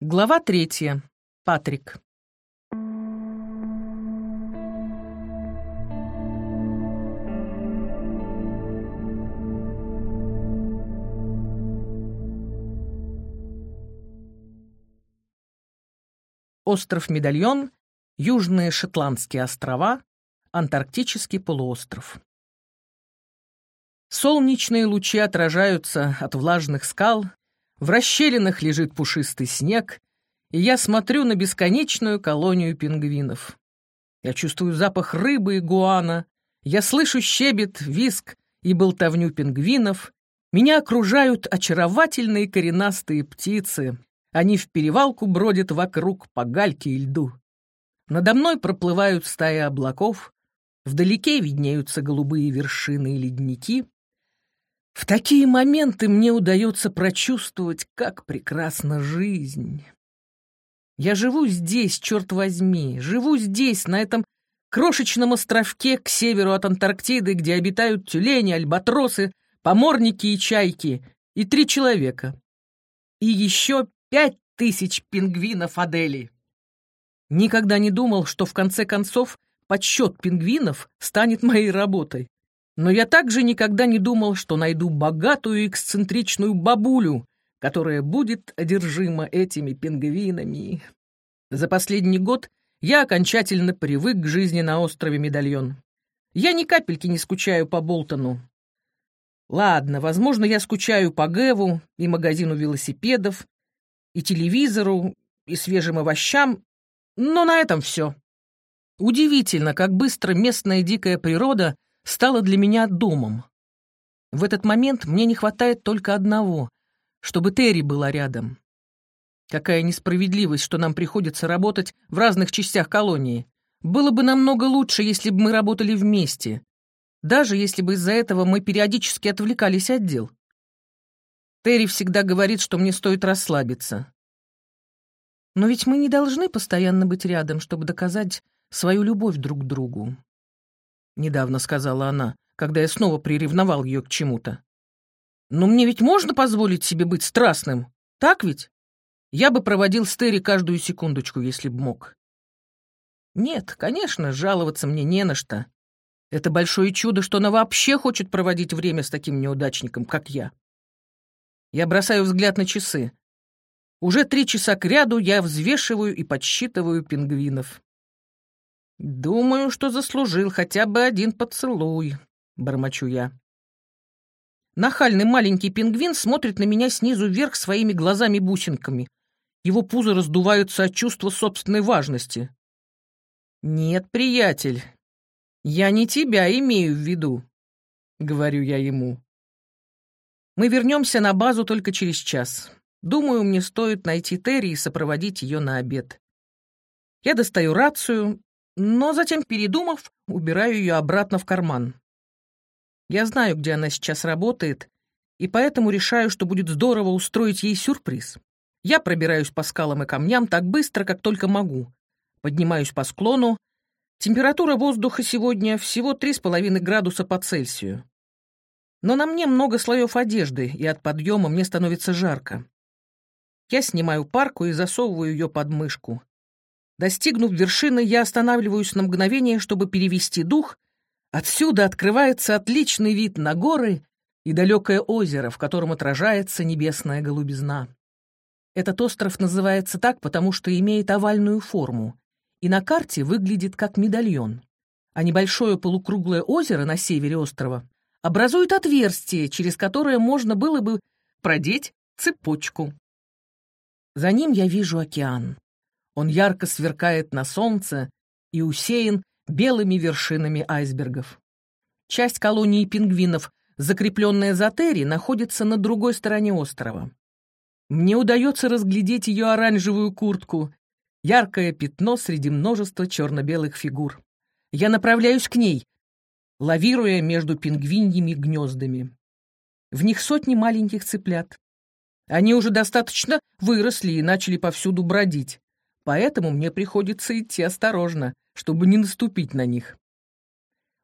Глава третья. Патрик. Остров Медальон, Южные Шотландские острова, Антарктический полуостров. Солнечные лучи отражаются от влажных скал, в расщелинах лежит пушистый снег, и я смотрю на бесконечную колонию пингвинов. Я чувствую запах рыбы и гуана, я слышу щебет, виск и болтовню пингвинов. Меня окружают очаровательные коренастые птицы. Они в перевалку бродят вокруг по гальке и льду. Надо мной проплывают стаи облаков, вдалеке виднеются голубые вершины и ледники, в такие моменты мне удается прочувствовать, как прекрасна жизнь. Я живу здесь, черт возьми, живу здесь, на этом крошечном островке к северу от Антарктиды, где обитают тюлени, альбатросы, поморники и чайки, и три человека. И еще пять тысяч пингвинов Адели. Никогда не думал, что в конце концов подсчет пингвинов станет моей работой. Но я также никогда не думал, что найду богатую эксцентричную бабулю, которая будет одержима этими пингвинами. За последний год я окончательно привык к жизни на острове Медальон. Я ни капельки не скучаю по Болтону. Ладно, возможно, я скучаю по Гэву и магазину велосипедов, и телевизору, и свежим овощам, но на этом все. Удивительно, как быстро местная дикая природа — стало для меня домом. В этот момент мне не хватает только одного, чтобы Терри была рядом. Какая несправедливость, что нам приходится работать в разных частях колонии. Было бы намного лучше, если бы мы работали вместе, даже если бы из-за этого мы периодически отвлекались от дел. Терри всегда говорит, что мне стоит расслабиться. Но ведь мы не должны постоянно быть рядом, чтобы доказать свою любовь друг к другу недавно сказала она, когда я снова приревновал ее к чему-то. Но мне ведь можно позволить себе быть страстным, так ведь? Я бы проводил с Терри каждую секундочку, если б мог. Нет, конечно, жаловаться мне не на что. Это большое чудо, что она вообще хочет проводить время с таким неудачником, как я. Я бросаю взгляд на часы. Уже три часа к ряду я взвешиваю и подсчитываю пингвинов. «Думаю, что заслужил хотя бы один поцелуй», — бормочу я. Нахальный маленький пингвин смотрит на меня снизу вверх своими глазами-бусинками. Его пузо раздуваются от чувства собственной важности. «Нет, приятель, я не тебя имею в виду», — говорю я ему. Мы вернемся на базу только через час. Думаю, мне стоит найти Терри и сопроводить ее на обед. Я достаю рацию но затем, передумав, убираю ее обратно в карман. Я знаю, где она сейчас работает, и поэтому решаю, что будет здорово устроить ей сюрприз. Я пробираюсь по скалам и камням так быстро, как только могу. Поднимаюсь по склону. Температура воздуха сегодня всего 3,5 градуса по Цельсию. Но на мне много слоев одежды, и от подъема мне становится жарко. Я снимаю парку и засовываю ее под мышку. Достигнув вершины, я останавливаюсь на мгновение, чтобы перевести дух. Отсюда открывается отличный вид на горы и далекое озеро, в котором отражается небесная голубизна. Этот остров называется так, потому что имеет овальную форму, и на карте выглядит как медальон. А небольшое полукруглое озеро на севере острова образует отверстие, через которое можно было бы продеть цепочку. За ним я вижу океан. Он ярко сверкает на солнце и усеян белыми вершинами айсбергов. Часть колонии пингвинов, закрепленная за Терри, находится на другой стороне острова. Мне удается разглядеть ее оранжевую куртку, яркое пятно среди множества черно-белых фигур. Я направляюсь к ней, лавируя между пингвиньими гнездами. В них сотни маленьких цыплят. Они уже достаточно выросли и начали повсюду бродить поэтому мне приходится идти осторожно, чтобы не наступить на них.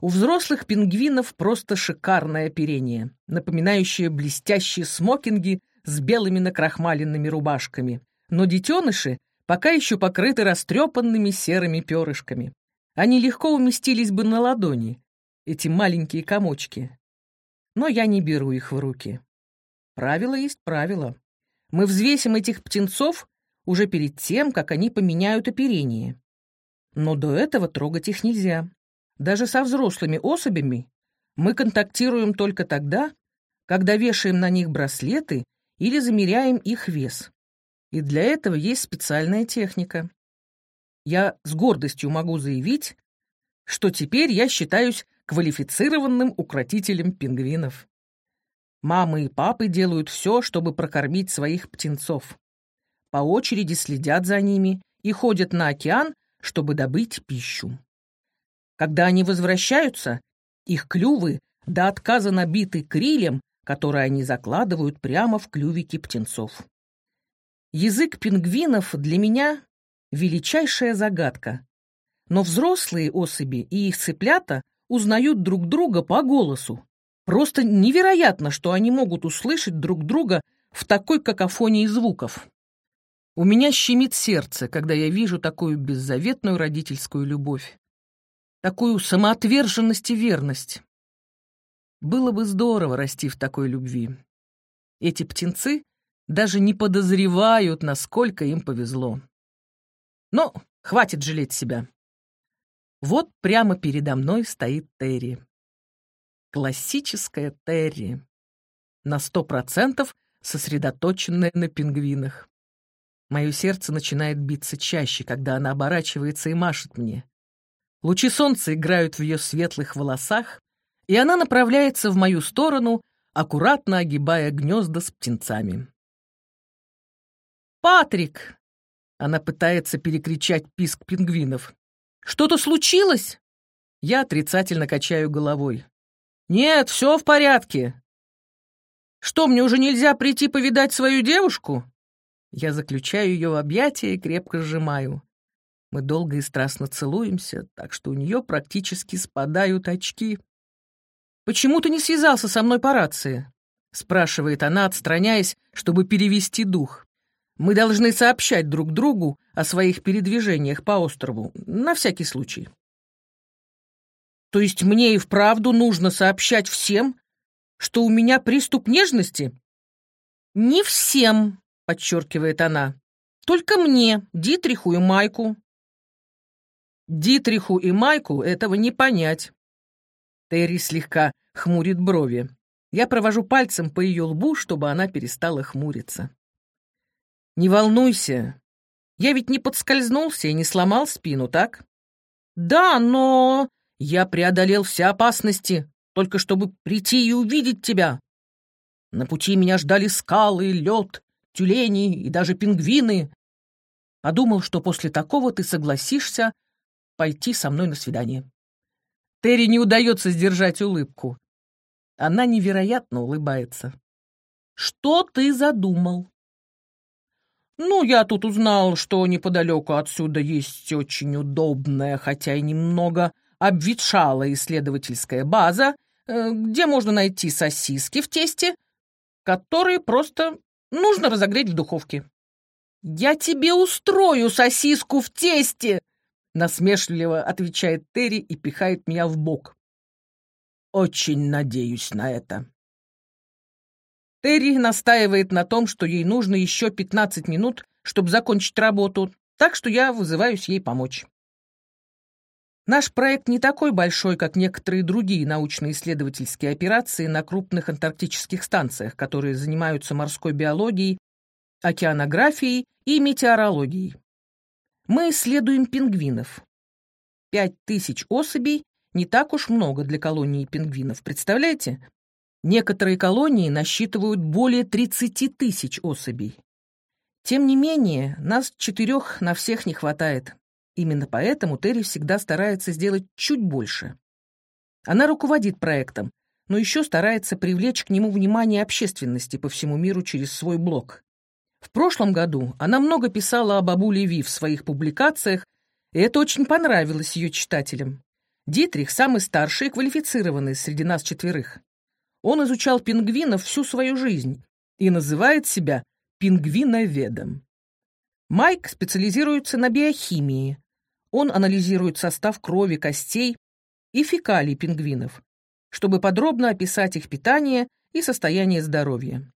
У взрослых пингвинов просто шикарное оперение, напоминающее блестящие смокинги с белыми накрахмаленными рубашками. но детеныши пока еще покрыты растрепанными серыми перышками. Они легко уместились бы на ладони, эти маленькие комочки. Но я не беру их в руки. Правило есть правило. Мы взвесим этих птенцов уже перед тем, как они поменяют оперение. Но до этого трогать их нельзя. Даже со взрослыми особями мы контактируем только тогда, когда вешаем на них браслеты или замеряем их вес. И для этого есть специальная техника. Я с гордостью могу заявить, что теперь я считаюсь квалифицированным укротителем пингвинов. Мамы и папы делают все, чтобы прокормить своих птенцов. По очереди следят за ними и ходят на океан, чтобы добыть пищу. Когда они возвращаются, их клювы до отказа набиты крилем, которые они закладывают прямо в клювики птенцов. Язык пингвинов для меня величайшая загадка. Но взрослые особи и их цыплята узнают друг друга по голосу. Просто невероятно, что они могут услышать друг друга в такой какофонии звуков. У меня щемит сердце, когда я вижу такую беззаветную родительскую любовь такую самоотверженность и верность. Было бы здорово расти в такой любви. Эти птенцы даже не подозревают, насколько им повезло. Но хватит жалеть себя. Вот прямо передо мной стоит Терри. Классическая Терри. На сто процентов сосредоточенная на пингвинах. Мое сердце начинает биться чаще, когда она оборачивается и машет мне. Лучи солнца играют в ее светлых волосах, и она направляется в мою сторону, аккуратно огибая гнезда с птенцами. «Патрик!» Она пытается перекричать писк пингвинов. «Что-то случилось?» Я отрицательно качаю головой. «Нет, все в порядке». «Что, мне уже нельзя прийти повидать свою девушку?» Я заключаю ее в объятия и крепко сжимаю. Мы долго и страстно целуемся, так что у нее практически спадают очки. «Почему ты не связался со мной по рации?» — спрашивает она, отстраняясь, чтобы перевести дух. «Мы должны сообщать друг другу о своих передвижениях по острову, на всякий случай». «То есть мне и вправду нужно сообщать всем, что у меня приступ нежности?» «Не всем», — подчеркивает она. «Только мне, Дитриху и Майку. Дитриху и Майку этого не понять. Терри слегка хмурит брови. Я провожу пальцем по ее лбу, чтобы она перестала хмуриться. «Не волнуйся. Я ведь не подскользнулся и не сломал спину, так?» «Да, но...» «Я преодолел все опасности, только чтобы прийти и увидеть тебя. На пути меня ждали скалы, лед, тюлени и даже пингвины. Подумал, что после такого ты согласишься пойти со мной на свидание. Терри не удается сдержать улыбку. Она невероятно улыбается. «Что ты задумал?» «Ну, я тут узнал, что неподалеку отсюда есть очень удобная, хотя и немного обветшалая исследовательская база, э, где можно найти сосиски в тесте, которые просто нужно разогреть в духовке». «Я тебе устрою сосиску в тесте!» Насмешливо отвечает Терри и пихает меня в бок. Очень надеюсь на это. Терри настаивает на том, что ей нужно еще 15 минут, чтобы закончить работу, так что я вызываюсь ей помочь. Наш проект не такой большой, как некоторые другие научно-исследовательские операции на крупных антарктических станциях, которые занимаются морской биологией, океанографией и метеорологией. Мы исследуем пингвинов. Пять тысяч особей не так уж много для колонии пингвинов, представляете? Некоторые колонии насчитывают более 30 тысяч особей. Тем не менее, нас четырех на всех не хватает. Именно поэтому Терри всегда старается сделать чуть больше. Она руководит проектом, но еще старается привлечь к нему внимание общественности по всему миру через свой блог. В прошлом году она много писала о бабуле Ви в своих публикациях, и это очень понравилось ее читателям. Дитрих самый старший и квалифицированный среди нас четверых. Он изучал пингвинов всю свою жизнь и называет себя пингвиноведом. Майк специализируется на биохимии. Он анализирует состав крови, костей и фекалий пингвинов, чтобы подробно описать их питание и состояние здоровья.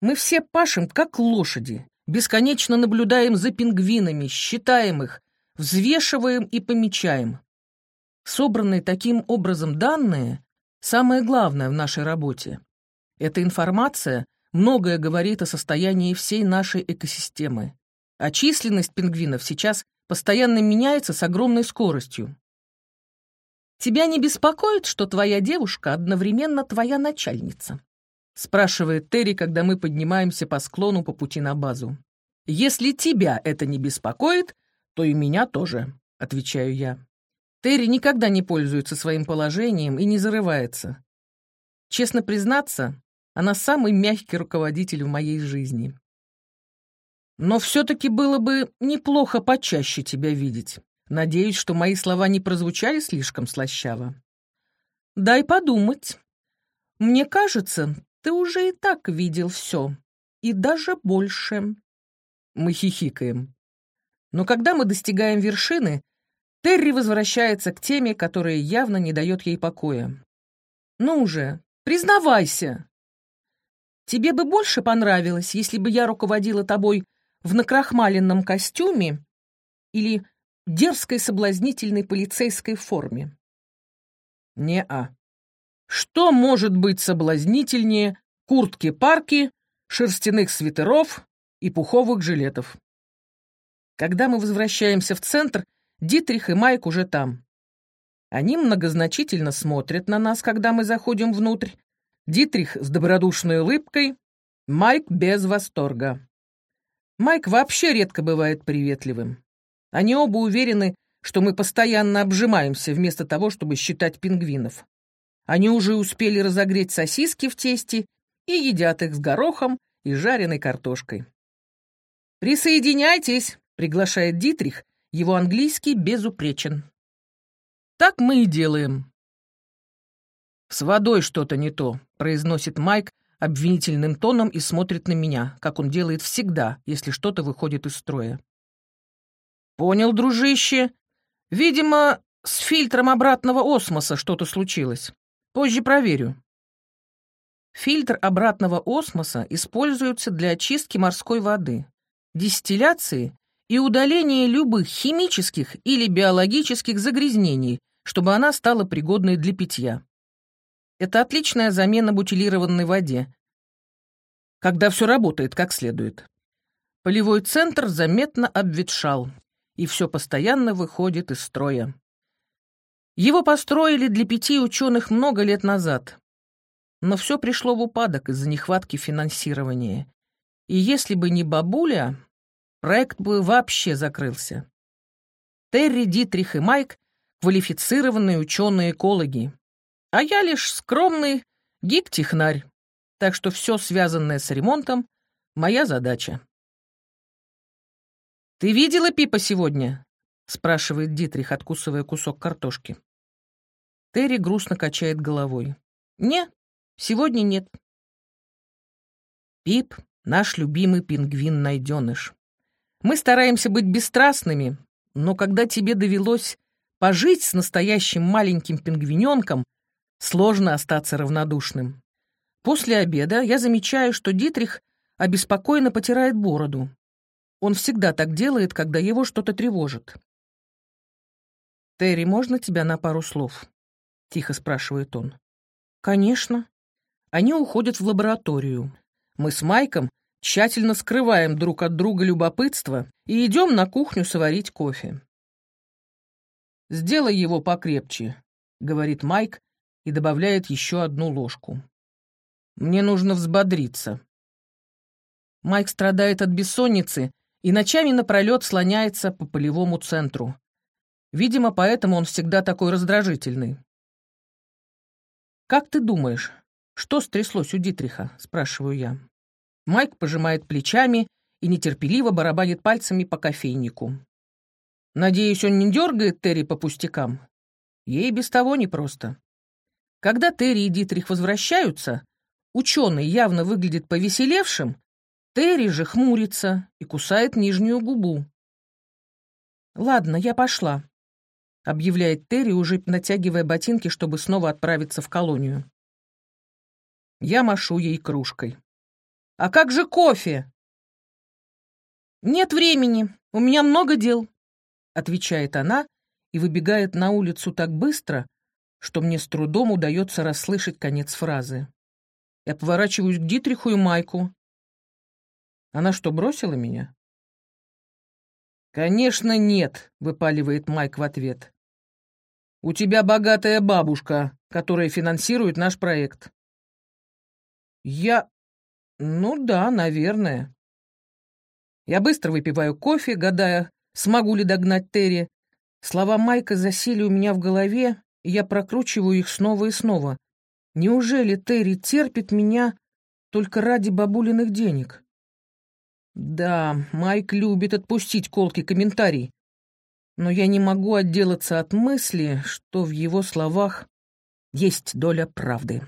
Мы все пашем, как лошади, бесконечно наблюдаем за пингвинами, считаем их, взвешиваем и помечаем. Собранные таким образом данные – самое главное в нашей работе. Эта информация многое говорит о состоянии всей нашей экосистемы. А численность пингвинов сейчас постоянно меняется с огромной скоростью. «Тебя не беспокоит, что твоя девушка одновременно твоя начальница?» — спрашивает Терри, когда мы поднимаемся по склону по пути на базу. «Если тебя это не беспокоит, то и меня тоже», — отвечаю я. Терри никогда не пользуется своим положением и не зарывается. Честно признаться, она самый мягкий руководитель в моей жизни. Но все-таки было бы неплохо почаще тебя видеть. Надеюсь, что мои слова не прозвучали слишком слащаво. Дай подумать. Мне кажется, ты уже и так видел все. И даже больше. Мы хихикаем. Но когда мы достигаем вершины, Терри возвращается к теме, которая явно не дает ей покоя. «Ну уже, признавайся!» «Тебе бы больше понравилось, если бы я руководила тобой в накрахмаленном костюме или дерзкой соблазнительной полицейской форме?» «Не-а. Что может быть соблазнительнее куртки-парки, шерстяных свитеров и пуховых жилетов?» Когда мы возвращаемся в центр, Дитрих и Майк уже там. Они многозначительно смотрят на нас, когда мы заходим внутрь. Дитрих с добродушной улыбкой, Майк без восторга. Майк вообще редко бывает приветливым. Они оба уверены, что мы постоянно обжимаемся вместо того, чтобы считать пингвинов. Они уже успели разогреть сосиски в тесте и едят их с горохом и жареной картошкой. «Присоединяйтесь!» — приглашает Дитрих, его английский безупречен. Так мы и делаем. «С водой что-то не то», — произносит Майк обвинительным тоном и смотрит на меня, как он делает всегда, если что-то выходит из строя. «Понял, дружище. Видимо, с фильтром обратного осмоса что-то случилось. Позже проверю». Фильтр обратного осмоса используется для очистки морской воды, дистилляции и удаление любых химических или биологических загрязнений, чтобы она стала пригодной для питья. Это отличная замена бутилированной воде, когда все работает как следует. Полевой центр заметно обветшал, и все постоянно выходит из строя. Его построили для пяти ученых много лет назад, но все пришло в упадок из-за нехватки финансирования. И если бы не бабуля, проект бы вообще закрылся. Терри, Дитрих и Майк — квалифицированные ученые-экологи, а я лишь скромный гик-технарь, так что все связанное с ремонтом — моя задача. «Ты видела Пипа сегодня?» — спрашивает Дитрих, откусывая кусок картошки. Терри грустно качает головой. «Не, сегодня нет». Пип — наш любимый пингвин-найденыш. Мы стараемся быть бесстрастными, но когда тебе довелось пожить с настоящим маленьким пингвиненком, сложно остаться равнодушным. После обеда я замечаю, что Дитрих обеспокоенно потирает бороду. Он всегда так делает, когда его что-то тревожит. «Терри, можно тебя на пару слов?» — тихо спрашивает он. «Конечно». Они уходят в лабораторию. Мы с Майком тщательно скрываем друг от друга любопытство и идем на кухню сварить кофе. «Сделай его покрепче», — говорит Майк и добавляет еще одну ложку. «Мне нужно взбодриться». Майк страдает от бессонницы и ночами напролет слоняется по полевому центру. Видимо, поэтому он всегда такой раздражительный. «Как ты думаешь, что стряслось у Дитриха?» — спрашиваю я. Майк пожимает плечами и нетерпеливо барабанит пальцами по кофейнику. «Надеюсь, он не дергает Терри по пустякам?» Ей без того непросто. Когда Терри и Дитрих возвращаются, ученый явно выглядит повеселевшим, Терри же хмурится и кусает нижнюю губу. «Ладно, я пошла», — объявляет Терри, уже натягивая ботинки, чтобы снова отправиться в колонию. Я машу ей кружкой. «А как же кофе?» «Нет времени, у меня много дел», — отвечает она и выбегает на улицу так быстро, что мне с трудом удается расслышать конец фразы. Я поворачиваюсь к Дитриху и Майку. Она что, бросила меня? «Конечно, нет», — выпаливает Майк в ответ. «У тебя богатая бабушка, которая финансирует наш проект». «Я... ну да, наверное». Я быстро выпиваю кофе, гадая, смогу ли догнать Терри. Слова Майка засели у меня в голове, я прокручиваю их снова и снова. Неужели Терри терпит меня только ради бабулиных денег? Да, Майк любит отпустить колкий комментарий, но я не могу отделаться от мысли, что в его словах есть доля правды.